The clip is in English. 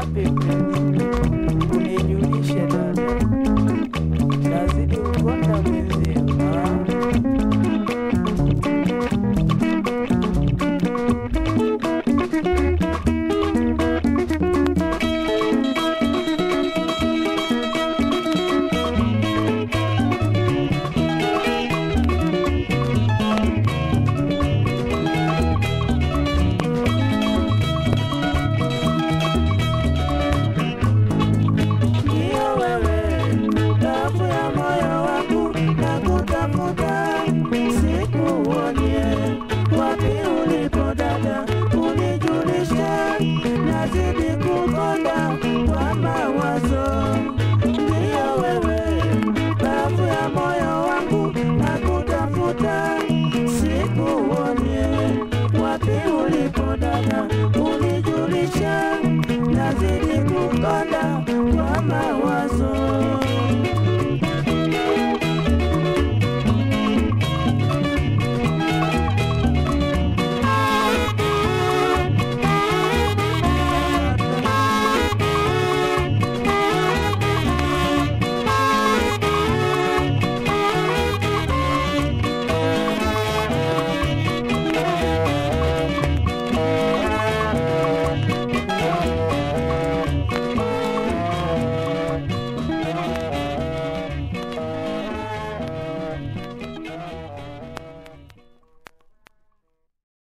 Uko wapi